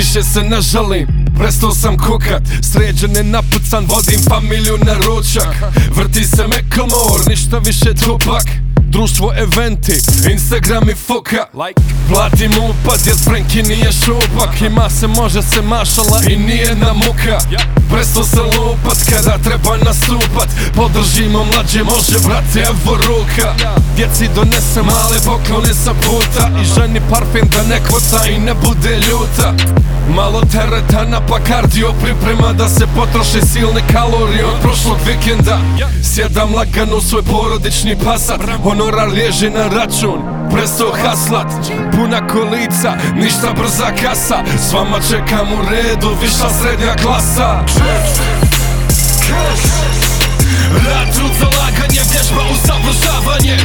Više se ne žalim Prestao sam kukat. Sređen je napucan Vodim familiju na ručak. Vrti se Macklemore Ništa više tupak Društvo eventi, Instagram i foka Platim upad jer Frenki nije šupak. Ima se, može se mašala i nije na muka. Presto se lupat kada treba nastupat. Podržimo mlađe, može brati evo ruka. Djeci donese male poklone sa puta. I ženi parfem da ne kvota i ne bude ljuta. Malo tereta na pa kardio priprema da se potroše silne kalorije od prošlog vikenda. Sjedam lagano u svoj porodični pasat. Honorar liježi na račun. Presto haslat, puna kolica, ništa brza kasa. S vama čekam u redu, viša srednja klasa. Rad, trud, zalaganje, vježba, usavršavanje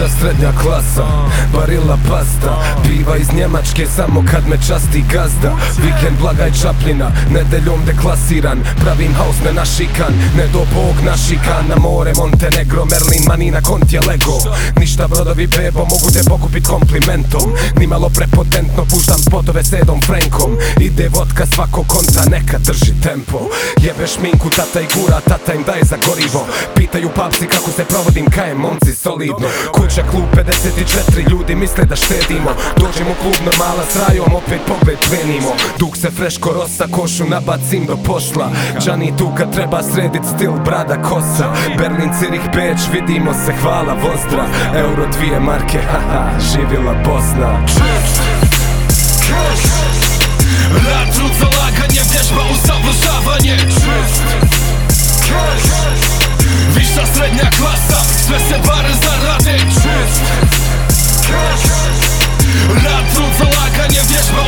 Viša srednja klasa, barila pasta. Piva iz Njemačke samo kad me časti gazda. Vikend blagaj čaplina, nedeljom deklasiran. Pravim house me našikan, ne do bog našikan Na more Montenegro, Merlin, manina, je Lego Ništa brodovi bebo, mogu te pokupit komplimentom. Nimalo prepotentno, puštam spotove s Edom Frankom. Ide vodka svako konta, neka drži tempo. Jebe šminku, tata i gura, tata im daje za gorivo. Pitaju papsi kako se provodim, kajem momci solidno Kuća klub 54, ljudi misle da štedimo. Dođemo u klub normala s rajom, opet pogled plenimo Dug se freško rosa, košu nabacim do pošla Džani tu kad treba sredit stil, brada kosa. Berlin, Cirih, Beč, vidimo se, hvala Vozdra Euro dvije marke, haha, živjela Bosna. Rad, trud, zalaganje, vježba, usavršavanje Viša srednja klasa, sve se bare zarade Rad, trud, zalaganje, vježba,